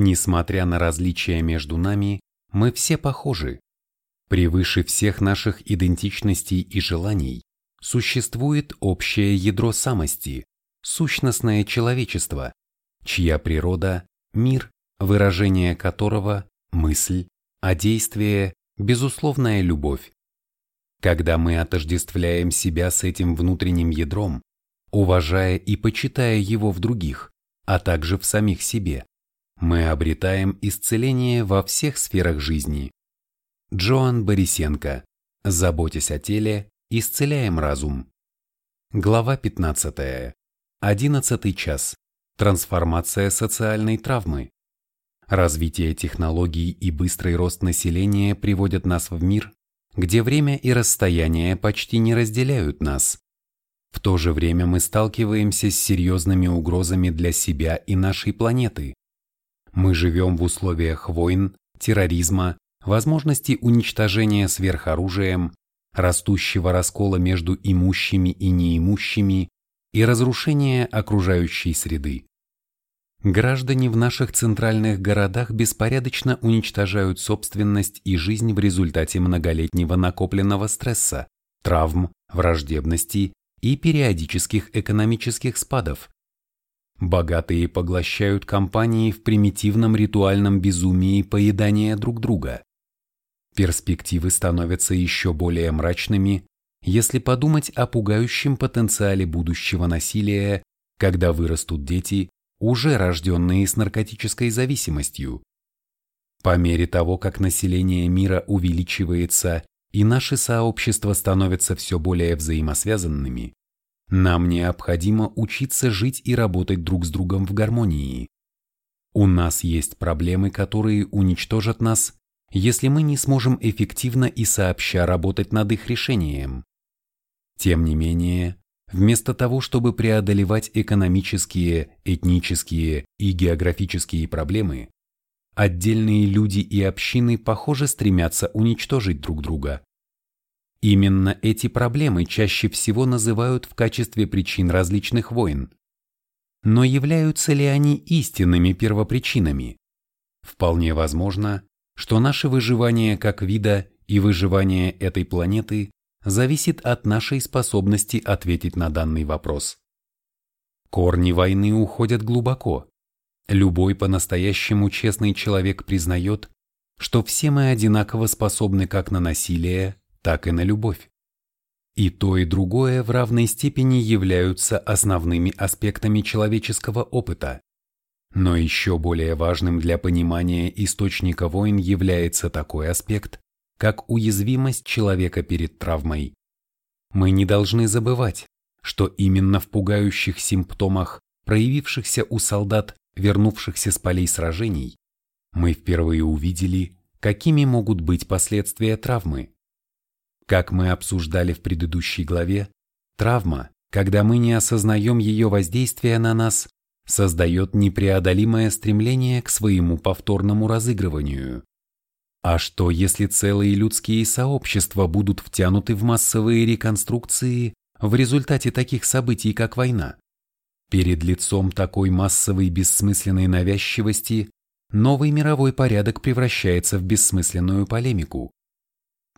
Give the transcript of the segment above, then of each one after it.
Несмотря на различия между нами, мы все похожи. Превыше всех наших идентичностей и желаний существует общее ядро самости, сущностное человечество, чья природа – мир, выражение которого – мысль, а действие – безусловная любовь. Когда мы отождествляем себя с этим внутренним ядром, уважая и почитая его в других, а также в самих себе, мы обретаем исцеление во всех сферах жизни. Джоан Борисенко. Заботясь о теле, исцеляем разум. Глава 15. 11 час. Трансформация социальной травмы. Развитие технологий и быстрый рост населения приводят нас в мир, где время и расстояние почти не разделяют нас. В то же время мы сталкиваемся с серьезными угрозами для себя и нашей планеты. Мы живем в условиях войн, терроризма, возможности уничтожения сверхоружием, растущего раскола между имущими и неимущими и разрушения окружающей среды. Граждане в наших центральных городах беспорядочно уничтожают собственность и жизнь в результате многолетнего накопленного стресса, травм, враждебности и периодических экономических спадов. Богатые поглощают компании в примитивном ритуальном безумии поедания друг друга. Перспективы становятся еще более мрачными, если подумать о пугающем потенциале будущего насилия, когда вырастут дети, уже рожденные с наркотической зависимостью. По мере того, как население мира увеличивается и наши сообщества становятся все более взаимосвязанными, нам необходимо учиться жить и работать друг с другом в гармонии. У нас есть проблемы, которые уничтожат нас, если мы не сможем эффективно и сообща работать над их решением. Тем не менее, Вместо того, чтобы преодолевать экономические, этнические и географические проблемы, отдельные люди и общины, похоже, стремятся уничтожить друг друга. Именно эти проблемы чаще всего называют в качестве причин различных войн. Но являются ли они истинными первопричинами? Вполне возможно, что наше выживание как вида и выживание этой планеты зависит от нашей способности ответить на данный вопрос. Корни войны уходят глубоко. Любой по-настоящему честный человек признает, что все мы одинаково способны как на насилие, так и на любовь. И то, и другое в равной степени являются основными аспектами человеческого опыта. Но еще более важным для понимания источника войн является такой аспект, как уязвимость человека перед травмой. Мы не должны забывать, что именно в пугающих симптомах, проявившихся у солдат, вернувшихся с полей сражений, мы впервые увидели, какими могут быть последствия травмы. Как мы обсуждали в предыдущей главе, травма, когда мы не осознаем ее воздействия на нас, создает непреодолимое стремление к своему повторному разыгрыванию. А что, если целые людские сообщества будут втянуты в массовые реконструкции в результате таких событий, как война? Перед лицом такой массовой бессмысленной навязчивости новый мировой порядок превращается в бессмысленную полемику.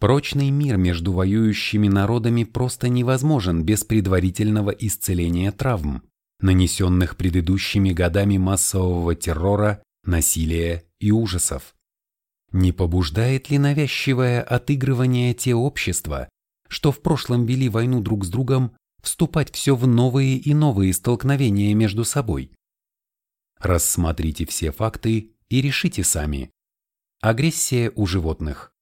Прочный мир между воюющими народами просто невозможен без предварительного исцеления травм, нанесенных предыдущими годами массового террора, насилия и ужасов. Не побуждает ли навязчивое отыгрывание те общества, что в прошлом вели войну друг с другом, вступать все в новые и новые столкновения между собой? Рассмотрите все факты и решите сами. Агрессия у животных.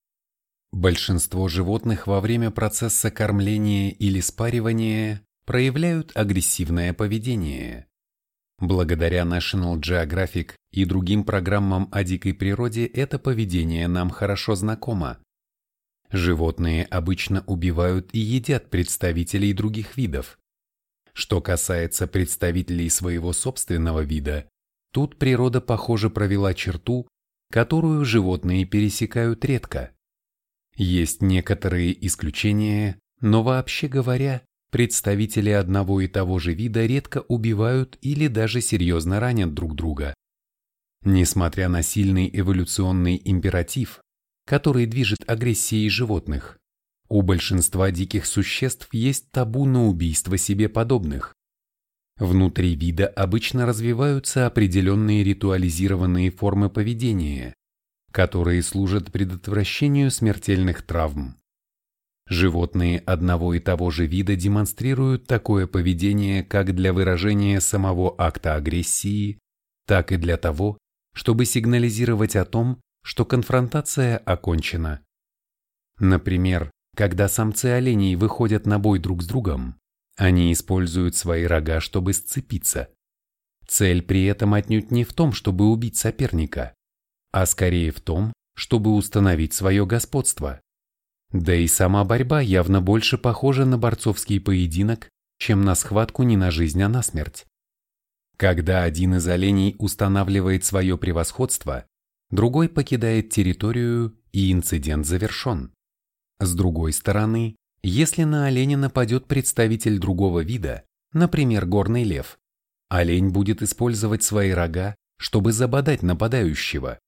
Большинство животных во время процесса кормления или спаривания проявляют агрессивное поведение. Благодаря National Geographic и другим программам о дикой природе это поведение нам хорошо знакомо. Животные обычно убивают и едят представителей других видов. Что касается представителей своего собственного вида, тут природа, похоже, провела черту, которую животные пересекают редко. Есть некоторые исключения, но вообще говоря, Представители одного и того же вида редко убивают или даже серьезно ранят друг друга. Несмотря на сильный эволюционный императив, который движет агрессией животных, у большинства диких существ есть табу на убийство себе подобных. Внутри вида обычно развиваются определенные ритуализированные формы поведения, которые служат предотвращению смертельных травм. Животные одного и того же вида демонстрируют такое поведение как для выражения самого акта агрессии, так и для того, чтобы сигнализировать о том, что конфронтация окончена. Например, когда самцы оленей выходят на бой друг с другом, они используют свои рога, чтобы сцепиться. Цель при этом отнюдь не в том, чтобы убить соперника, а скорее в том, чтобы установить свое господство. Да и сама борьба явно больше похожа на борцовский поединок, чем на схватку не на жизнь, а на смерть. Когда один из оленей устанавливает свое превосходство, другой покидает территорию и инцидент завершен. С другой стороны, если на оленя нападет представитель другого вида, например, горный лев, олень будет использовать свои рога, чтобы забодать нападающего.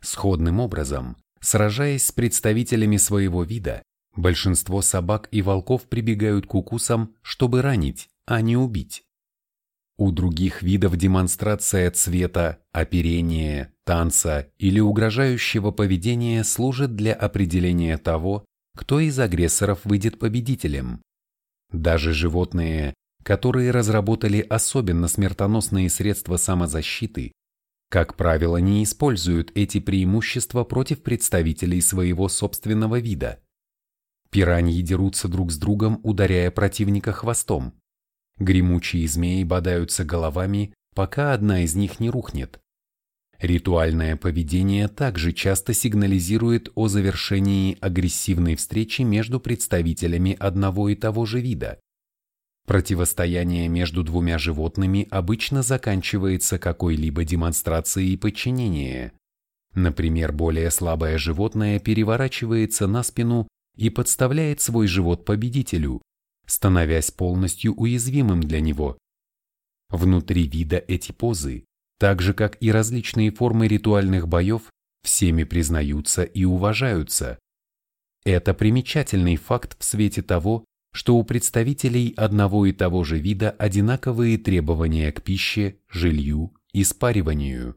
Сходным образом, сражаясь с представителями своего вида, большинство собак и волков прибегают к укусам, чтобы ранить, а не убить. У других видов демонстрация цвета, оперения, танца или угрожающего поведения служит для определения того, кто из агрессоров выйдет победителем. Даже животные, которые разработали особенно смертоносные средства самозащиты, как правило, не используют эти преимущества против представителей своего собственного вида. Пираньи дерутся друг с другом, ударяя противника хвостом. Гремучие змеи бодаются головами, пока одна из них не рухнет. Ритуальное поведение также часто сигнализирует о завершении агрессивной встречи между представителями одного и того же вида. Противостояние между двумя животными обычно заканчивается какой-либо демонстрацией подчинения. Например, более слабое животное переворачивается на спину и подставляет свой живот победителю, становясь полностью уязвимым для него. Внутри вида эти позы, так же как и различные формы ритуальных боев, всеми признаются и уважаются. Это примечательный факт в свете того, что у представителей одного и того же вида одинаковые требования к пище, жилью и спариванию.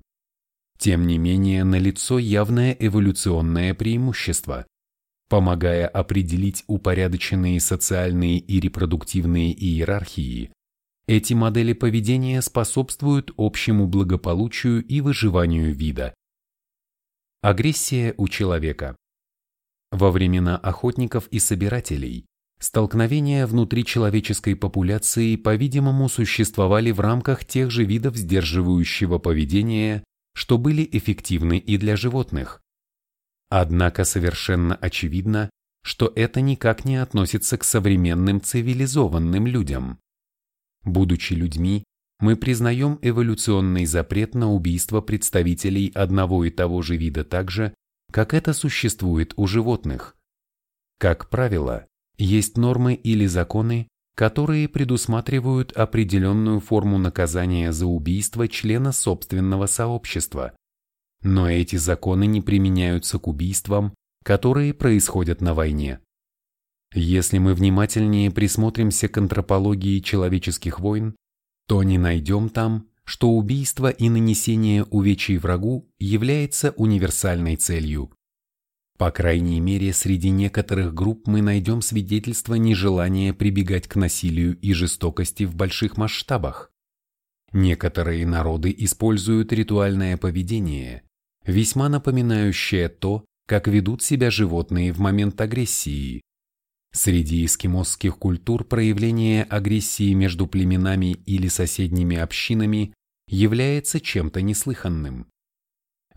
Тем не менее, налицо явное эволюционное преимущество помогая определить упорядоченные социальные и репродуктивные иерархии, эти модели поведения способствуют общему благополучию и выживанию вида. Агрессия у человека. Во времена охотников и собирателей столкновения внутри человеческой популяции, по-видимому, существовали в рамках тех же видов сдерживающего поведения, что были эффективны и для животных. Однако совершенно очевидно, что это никак не относится к современным цивилизованным людям. Будучи людьми, мы признаем эволюционный запрет на убийство представителей одного и того же вида так же, как это существует у животных. Как правило, есть нормы или законы, которые предусматривают определенную форму наказания за убийство члена собственного сообщества. Но эти законы не применяются к убийствам, которые происходят на войне. Если мы внимательнее присмотримся к антропологии человеческих войн, то не найдем там, что убийство и нанесение увечий врагу является универсальной целью. По крайней мере, среди некоторых групп мы найдем свидетельство нежелания прибегать к насилию и жестокости в больших масштабах. Некоторые народы используют ритуальное поведение, весьма напоминающее то, как ведут себя животные в момент агрессии. Среди эскимосских культур проявление агрессии между племенами или соседними общинами является чем-то неслыханным.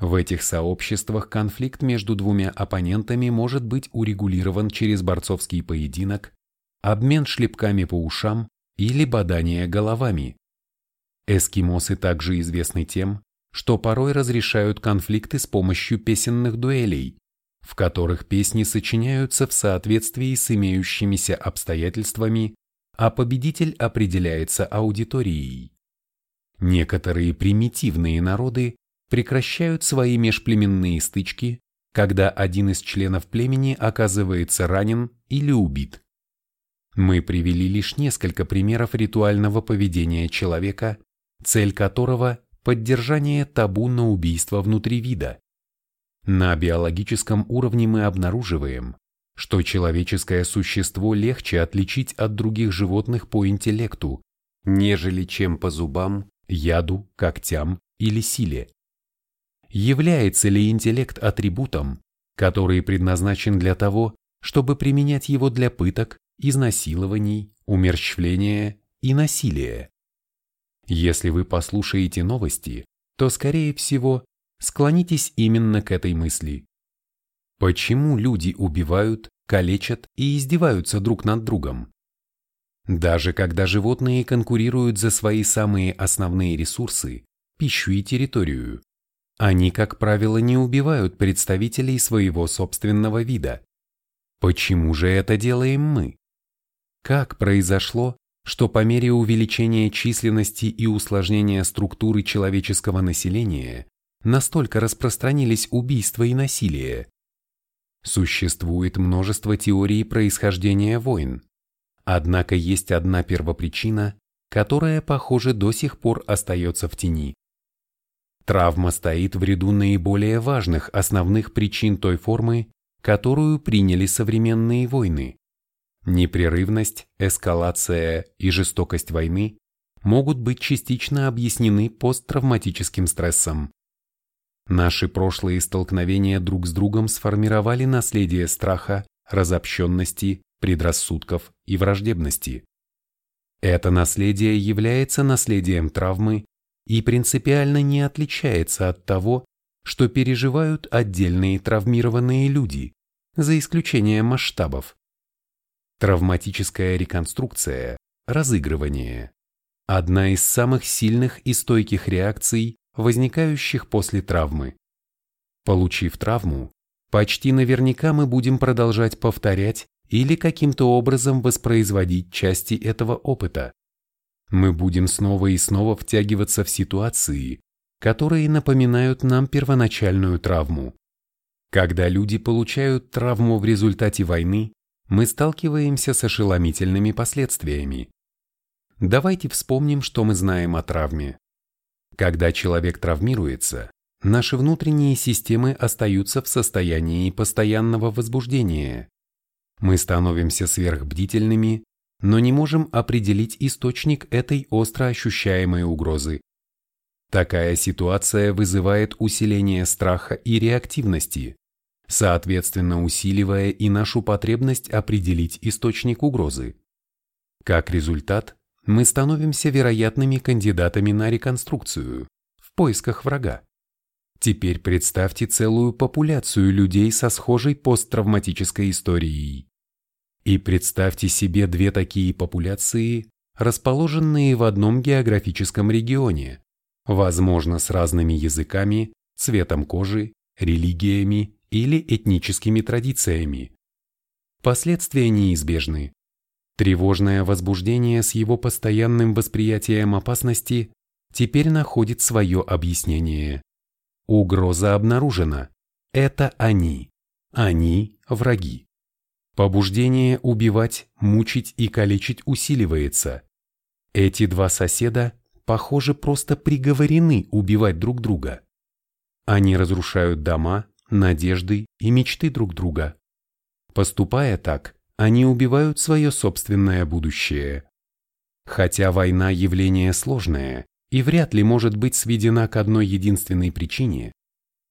В этих сообществах конфликт между двумя оппонентами может быть урегулирован через борцовский поединок, обмен шлепками по ушам или бодание головами. Эскимосы также известны тем, что порой разрешают конфликты с помощью песенных дуэлей, в которых песни сочиняются в соответствии с имеющимися обстоятельствами, а победитель определяется аудиторией. Некоторые примитивные народы прекращают свои межплеменные стычки, когда один из членов племени оказывается ранен или убит. Мы привели лишь несколько примеров ритуального поведения человека, цель которого – поддержание табу на убийство внутри вида. На биологическом уровне мы обнаруживаем, что человеческое существо легче отличить от других животных по интеллекту, нежели чем по зубам, яду, когтям или силе. Является ли интеллект атрибутом, который предназначен для того, чтобы применять его для пыток, изнасилований, умерщвления и насилия? Если вы послушаете новости, то, скорее всего, склонитесь именно к этой мысли. Почему люди убивают, калечат и издеваются друг над другом? Даже когда животные конкурируют за свои самые основные ресурсы – пищу и территорию, они, как правило, не убивают представителей своего собственного вида. Почему же это делаем мы? Как произошло, что по мере увеличения численности и усложнения структуры человеческого населения настолько распространились убийства и насилие? Существует множество теорий происхождения войн. Однако есть одна первопричина, которая, похоже, до сих пор остается в тени. Травма стоит в ряду наиболее важных основных причин той формы, которую приняли современные войны. Непрерывность, эскалация и жестокость войны могут быть частично объяснены посттравматическим стрессом. Наши прошлые столкновения друг с другом сформировали наследие страха, разобщенности, предрассудков и враждебности. Это наследие является наследием травмы и принципиально не отличается от того, что переживают отдельные травмированные люди, за исключением масштабов. Травматическая реконструкция, разыгрывание – одна из самых сильных и стойких реакций возникающих после травмы. Получив травму, почти наверняка мы будем продолжать повторять или каким-то образом воспроизводить части этого опыта. Мы будем снова и снова втягиваться в ситуации, которые напоминают нам первоначальную травму. Когда люди получают травму в результате войны, мы сталкиваемся с ошеломительными последствиями. Давайте вспомним, что мы знаем о травме. Когда человек травмируется, наши внутренние системы остаются в состоянии постоянного возбуждения. Мы становимся сверхбдительными, но не можем определить источник этой остро ощущаемой угрозы. Такая ситуация вызывает усиление страха и реактивности, соответственно усиливая и нашу потребность определить источник угрозы. Как результат, мы становимся вероятными кандидатами на реконструкцию в поисках врага. Теперь представьте целую популяцию людей со схожей посттравматической историей. И представьте себе две такие популяции, расположенные в одном географическом регионе, возможно, с разными языками, цветом кожи, религиями или этническими традициями. Последствия неизбежны. Тревожное возбуждение с его постоянным восприятием опасности теперь находит свое объяснение. Угроза обнаружена. Это они. Они – враги. Побуждение убивать, мучить и калечить усиливается. Эти два соседа, похоже, просто приговорены убивать друг друга. Они разрушают дома, надежды и мечты друг друга. Поступая так, они убивают свое собственное будущее. Хотя война – явление сложное и вряд ли может быть сведена к одной единственной причине,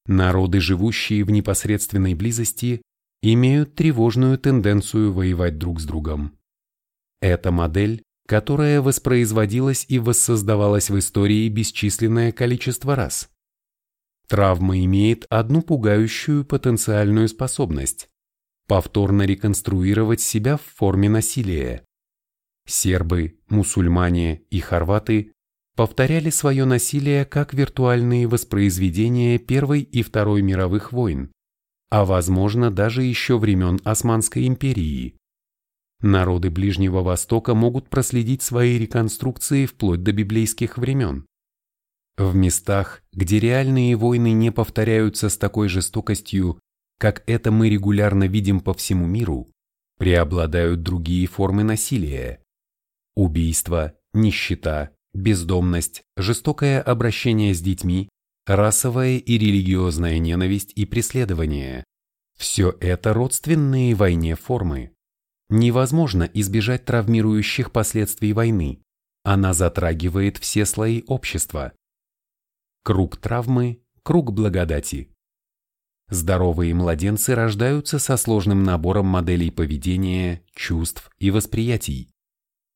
народы, живущие в непосредственной близости, имеют тревожную тенденцию воевать друг с другом. Это модель, которая воспроизводилась и воссоздавалась в истории бесчисленное количество раз. Травма имеет одну пугающую потенциальную способность повторно реконструировать себя в форме насилия. Сербы, мусульмане и хорваты повторяли свое насилие как виртуальные воспроизведения Первой и Второй мировых войн, а возможно даже еще времен Османской империи. Народы Ближнего Востока могут проследить свои реконструкции вплоть до библейских времен. В местах, где реальные войны не повторяются с такой жестокостью, как это мы регулярно видим по всему миру, преобладают другие формы насилия. Убийство, нищета, бездомность, жестокое обращение с детьми, расовая и религиозная ненависть и преследование. Все это родственные войне формы. Невозможно избежать травмирующих последствий войны. Она затрагивает все слои общества. Круг травмы – круг благодати. Здоровые младенцы рождаются со сложным набором моделей поведения, чувств и восприятий.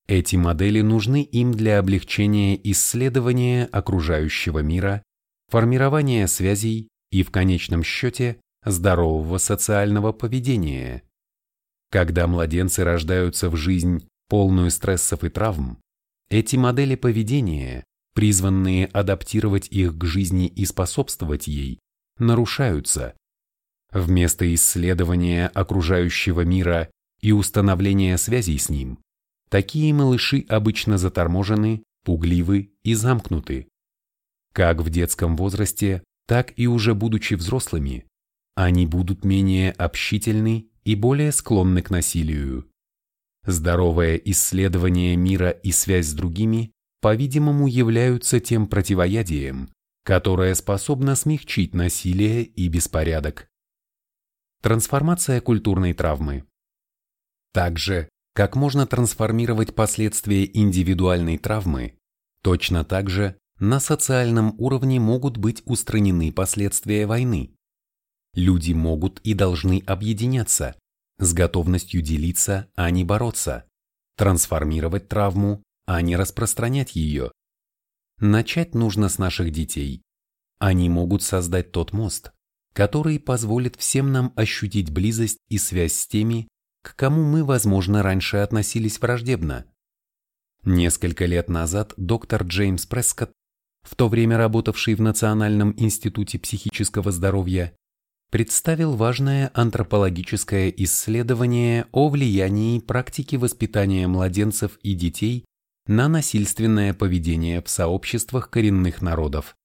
Эти модели нужны им для облегчения исследования окружающего мира, формирования связей и, в конечном счете, здорового социального поведения. Когда младенцы рождаются в жизнь, полную стрессов и травм, эти модели поведения, призванные адаптировать их к жизни и способствовать ей, нарушаются. Вместо исследования окружающего мира и установления связей с ним, такие малыши обычно заторможены, пугливы и замкнуты. Как в детском возрасте, так и уже будучи взрослыми, они будут менее общительны и более склонны к насилию. Здоровое исследование мира и связь с другими, по-видимому, являются тем противоядием, которое способно смягчить насилие и беспорядок. Трансформация культурной травмы. Также, как можно трансформировать последствия индивидуальной травмы, точно так же на социальном уровне могут быть устранены последствия войны. Люди могут и должны объединяться, с готовностью делиться, а не бороться, трансформировать травму, а не распространять ее. Начать нужно с наших детей. Они могут создать тот мост, который позволит всем нам ощутить близость и связь с теми, к кому мы, возможно, раньше относились враждебно. Несколько лет назад доктор Джеймс Прескотт, в то время работавший в Национальном институте психического здоровья, представил важное антропологическое исследование о влиянии практики воспитания младенцев и детей на насильственное поведение в сообществах коренных народов.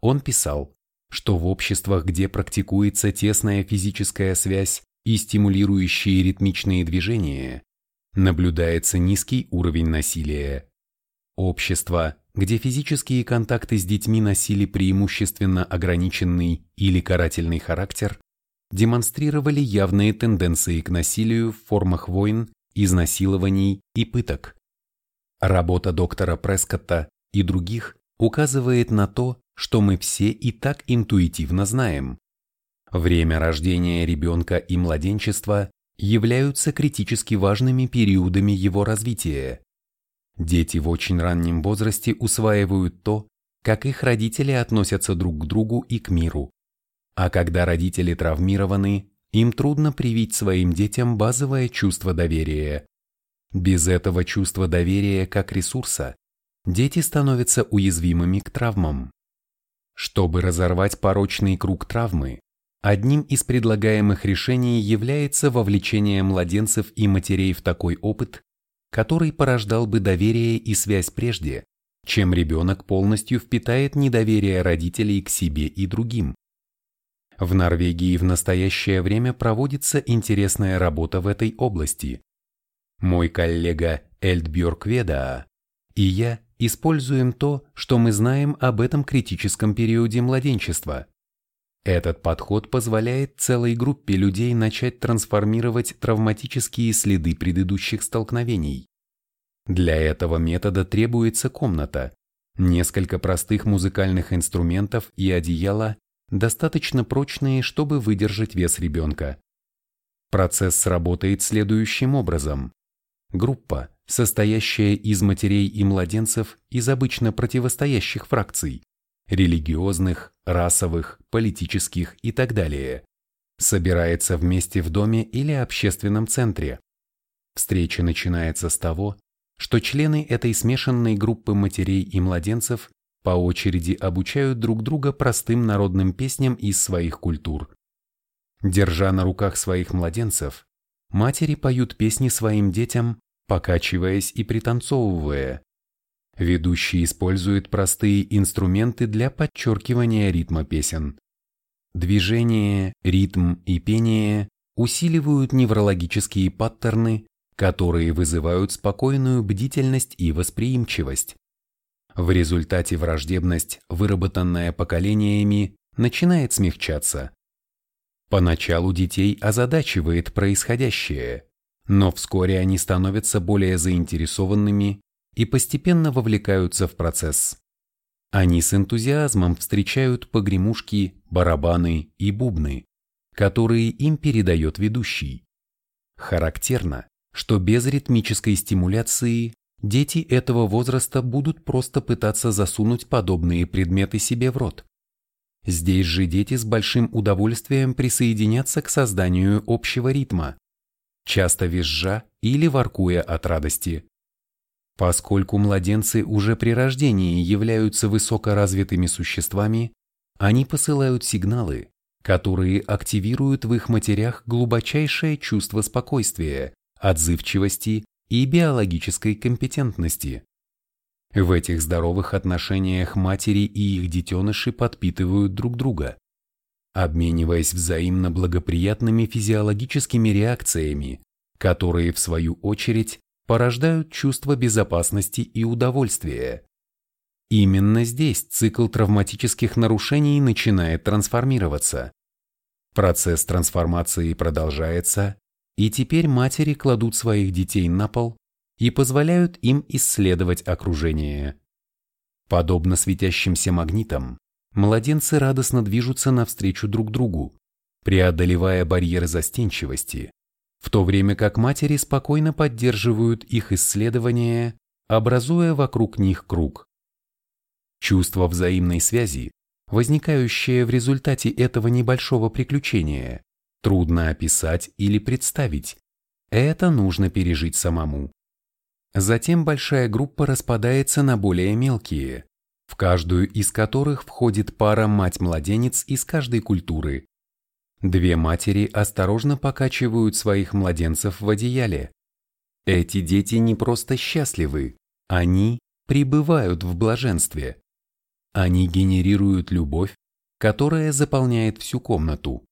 Он писал, что в обществах, где практикуется тесная физическая связь и стимулирующие ритмичные движения, наблюдается низкий уровень насилия. Общества, где физические контакты с детьми носили преимущественно ограниченный или карательный характер, демонстрировали явные тенденции к насилию в формах войн, изнасилований и пыток. Работа доктора Прескотта и других указывает на то, что мы все и так интуитивно знаем. Время рождения ребенка и младенчества являются критически важными периодами его развития. Дети в очень раннем возрасте усваивают то, как их родители относятся друг к другу и к миру. А когда родители травмированы, им трудно привить своим детям базовое чувство доверия. Без этого чувства доверия как ресурса, дети становятся уязвимыми к травмам. Чтобы разорвать порочный круг травмы, одним из предлагаемых решений является вовлечение младенцев и матерей в такой опыт, который порождал бы доверие и связь прежде, чем ребенок полностью впитает недоверие родителей к себе и другим. В Норвегии в настоящее время проводится интересная работа в этой области. Мой коллега Эльдбjörk Ведаа и я используем то, что мы знаем об этом критическом периоде младенчества. Этот подход позволяет целой группе людей начать трансформировать травматические следы предыдущих столкновений. Для этого метода требуется комната, несколько простых музыкальных инструментов и одеяло, достаточно прочные, чтобы выдержать вес ребенка. Процесс сработает следующим образом. Группа, состоящая из матерей и младенцев из обычно противостоящих фракций, религиозных, расовых, политических и так далее, собирается вместе в доме или общественном центре. Встреча начинается с того, что члены этой смешанной группы матерей и младенцев по очереди обучают друг друга простым народным песням из своих культур. Держа на руках своих младенцев, матери поют песни своим детям, покачиваясь и пританцовывая. Ведущий использует простые инструменты для подчеркивания ритма песен. Движение, ритм и пение усиливают неврологические паттерны, которые вызывают спокойную бдительность и восприимчивость. В результате враждебность, выработанная поколениями, начинает смягчаться. Поначалу детей озадачивает происходящее, но вскоре они становятся более заинтересованными и постепенно вовлекаются в процесс. Они с энтузиазмом встречают погремушки, барабаны и бубны, которые им передает ведущий. Характерно, что без ритмической стимуляции дети этого возраста будут просто пытаться засунуть подобные предметы себе в рот. Здесь же дети с большим удовольствием присоединятся к созданию общего ритма, часто визжа или воркуя от радости. Поскольку младенцы уже при рождении являются высокоразвитыми существами, они посылают сигналы, которые активируют в их матерях глубочайшее чувство спокойствия, отзывчивости и биологической компетентности. В этих здоровых отношениях матери и их детеныши подпитывают друг друга, обмениваясь взаимно благоприятными физиологическими реакциями, которые, в свою очередь, порождают чувство безопасности и удовольствия. Именно здесь цикл травматических нарушений начинает трансформироваться. Процесс трансформации продолжается, и теперь матери кладут своих детей на пол и позволяют им исследовать окружение. Подобно светящимся магнитам, младенцы радостно движутся навстречу друг другу, преодолевая барьеры застенчивости, в то время как матери спокойно поддерживают их исследования, образуя вокруг них круг. Чувство взаимной связи, возникающее в результате этого небольшого приключения, трудно описать или представить, это нужно пережить самому. Затем большая группа распадается на более мелкие, в каждую из которых входит пара мать-младенец из каждой культуры. Две матери осторожно покачивают своих младенцев в одеяле. Эти дети не просто счастливы, они пребывают в блаженстве. Они генерируют любовь, которая заполняет всю комнату,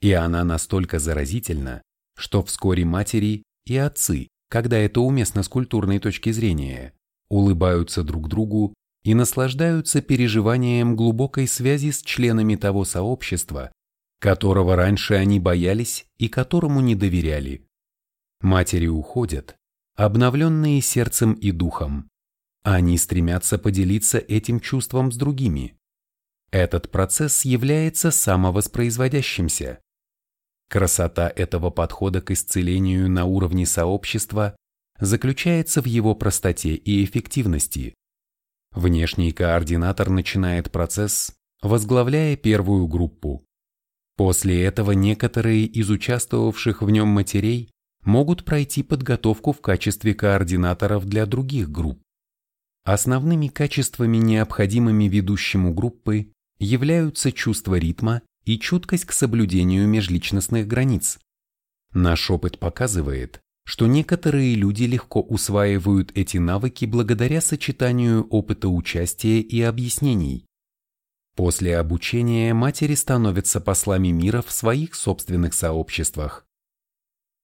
и она настолько заразительна, что вскоре матери и отцы когда это уместно с культурной точки зрения, улыбаются друг другу и наслаждаются переживанием глубокой связи с членами того сообщества, которого раньше они боялись и которому не доверяли. Матери уходят, обновленные сердцем и духом. Они стремятся поделиться этим чувством с другими. Этот процесс является самовоспроизводящимся. Красота этого подхода к исцелению на уровне сообщества заключается в его простоте и эффективности. Внешний координатор начинает процесс, возглавляя первую группу. После этого некоторые из участвовавших в нем матерей могут пройти подготовку в качестве координаторов для других групп. Основными качествами, необходимыми ведущему группы, являются чувство ритма и чуткость к соблюдению межличностных границ. Наш опыт показывает, что некоторые люди легко усваивают эти навыки благодаря сочетанию опыта участия и объяснений. После обучения матери становятся послами мира в своих собственных сообществах.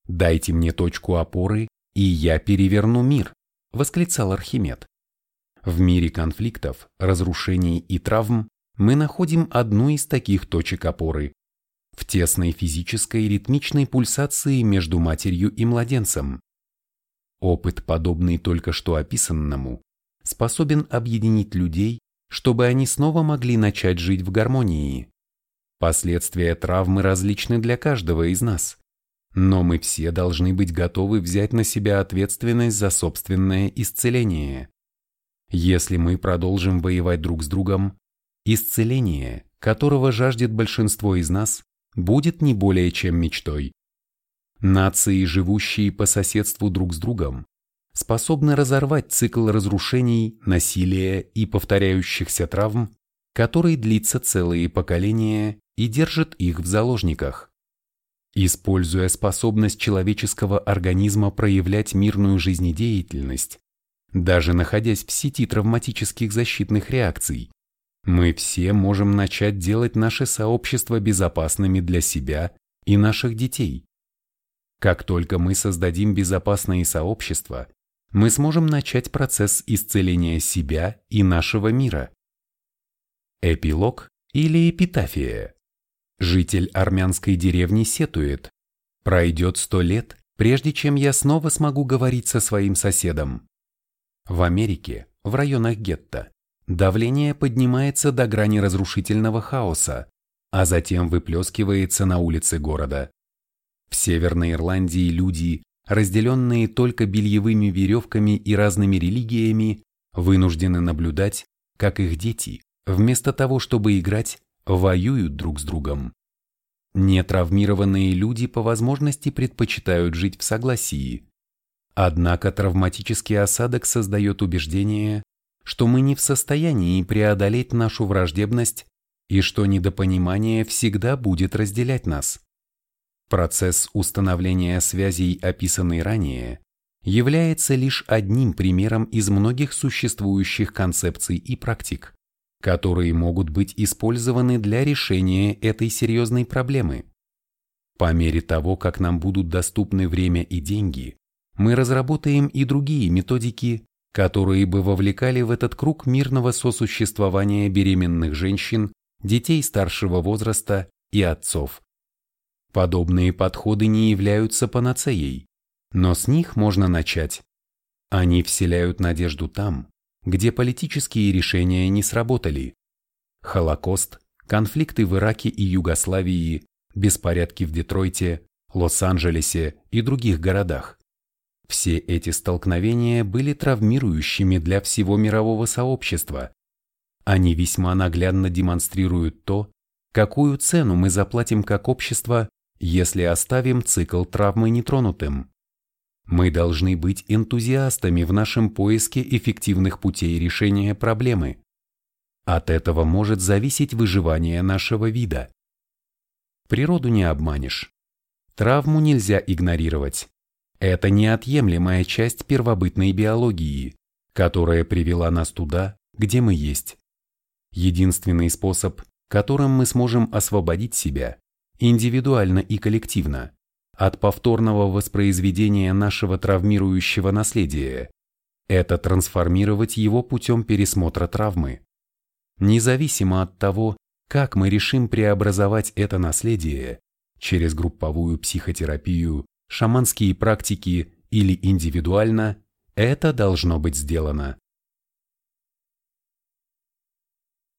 «Дайте мне точку опоры, и я переверну мир», – восклицал Архимед. В мире конфликтов, разрушений и травм мы находим одну из таких точек опоры в тесной физической ритмичной пульсации между матерью и младенцем. Опыт, подобный только что описанному, способен объединить людей, чтобы они снова могли начать жить в гармонии. Последствия травмы различны для каждого из нас, но мы все должны быть готовы взять на себя ответственность за собственное исцеление. Если мы продолжим воевать друг с другом, Исцеление, которого жаждет большинство из нас, будет не более чем мечтой. Нации, живущие по соседству друг с другом, способны разорвать цикл разрушений, насилия и повторяющихся травм, который длится целые поколения и держит их в заложниках. Используя способность человеческого организма проявлять мирную жизнедеятельность, даже находясь в сети травматических защитных реакций, мы все можем начать делать наше сообщество безопасными для себя и наших детей. Как только мы создадим безопасные сообщества, мы сможем начать процесс исцеления себя и нашего мира. Эпилог или эпитафия. Житель армянской деревни сетует. Пройдет сто лет, прежде чем я снова смогу говорить со своим соседом. В Америке, в районах гетто, давление поднимается до грани разрушительного хаоса, а затем выплескивается на улицы города. В Северной Ирландии люди, разделенные только бельевыми веревками и разными религиями, вынуждены наблюдать, как их дети, вместо того, чтобы играть, воюют друг с другом. Нетравмированные люди по возможности предпочитают жить в согласии. Однако травматический осадок создает убеждение, что мы не в состоянии преодолеть нашу враждебность и что недопонимание всегда будет разделять нас. Процесс установления связей, описанный ранее, является лишь одним примером из многих существующих концепций и практик, которые могут быть использованы для решения этой серьезной проблемы. По мере того, как нам будут доступны время и деньги, мы разработаем и другие методики, которые бы вовлекали в этот круг мирного сосуществования беременных женщин, детей старшего возраста и отцов. Подобные подходы не являются панацеей, но с них можно начать. Они вселяют надежду там, где политические решения не сработали. Холокост, конфликты в Ираке и Югославии, беспорядки в Детройте, Лос-Анджелесе и других городах. Все эти столкновения были травмирующими для всего мирового сообщества. Они весьма наглядно демонстрируют то, какую цену мы заплатим как общество, если оставим цикл травмы нетронутым. Мы должны быть энтузиастами в нашем поиске эффективных путей решения проблемы. От этого может зависеть выживание нашего вида. Природу не обманешь. Травму нельзя игнорировать. Это неотъемлемая часть первобытной биологии, которая привела нас туда, где мы есть. Единственный способ, которым мы сможем освободить себя, индивидуально и коллективно, от повторного воспроизведения нашего травмирующего наследия – это трансформировать его путем пересмотра травмы. Независимо от того, как мы решим преобразовать это наследие через групповую психотерапию, шаманские практики или индивидуально, это должно быть сделано.